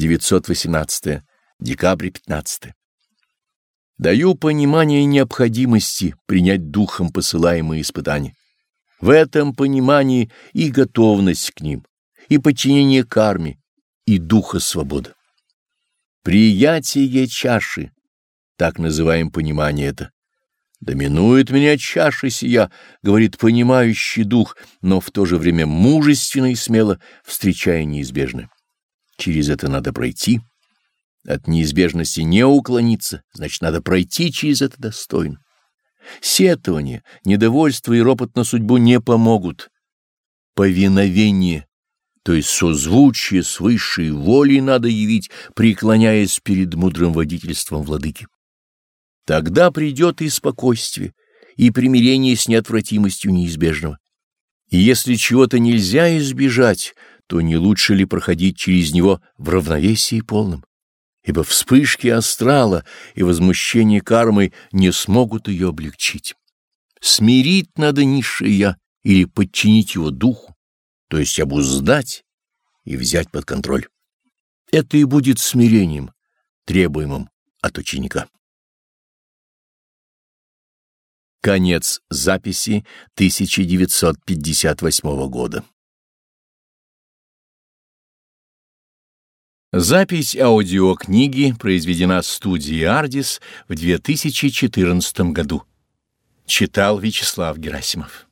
918. Декабрь 15. Даю понимание необходимости принять духом посылаемые испытания. В этом понимании и готовность к ним, и подчинение карме, и духа свободы. Приятие чаши, так называем понимание это. Доминует меня чаша сия, говорит понимающий дух, но в то же время мужественно и смело встречая неизбежное. Через это надо пройти. От неизбежности не уклониться, значит, надо пройти через это достойно. Сетование, недовольство и ропот на судьбу не помогут. Повиновение, то есть созвучие с высшей волей надо явить, преклоняясь перед мудрым водительством владыки. Тогда придет и спокойствие, и примирение с неотвратимостью неизбежного. И если чего-то нельзя избежать, то не лучше ли проходить через него в равновесии полном? Ибо вспышки астрала и возмущение кармой не смогут ее облегчить. Смирить надо низшее «я» или подчинить его духу, то есть обуздать и взять под контроль. Это и будет смирением, требуемым от ученика. Конец записи 1958 года. Запись аудиокниги произведена студией «Ардис» в 2014 году. Читал Вячеслав Герасимов.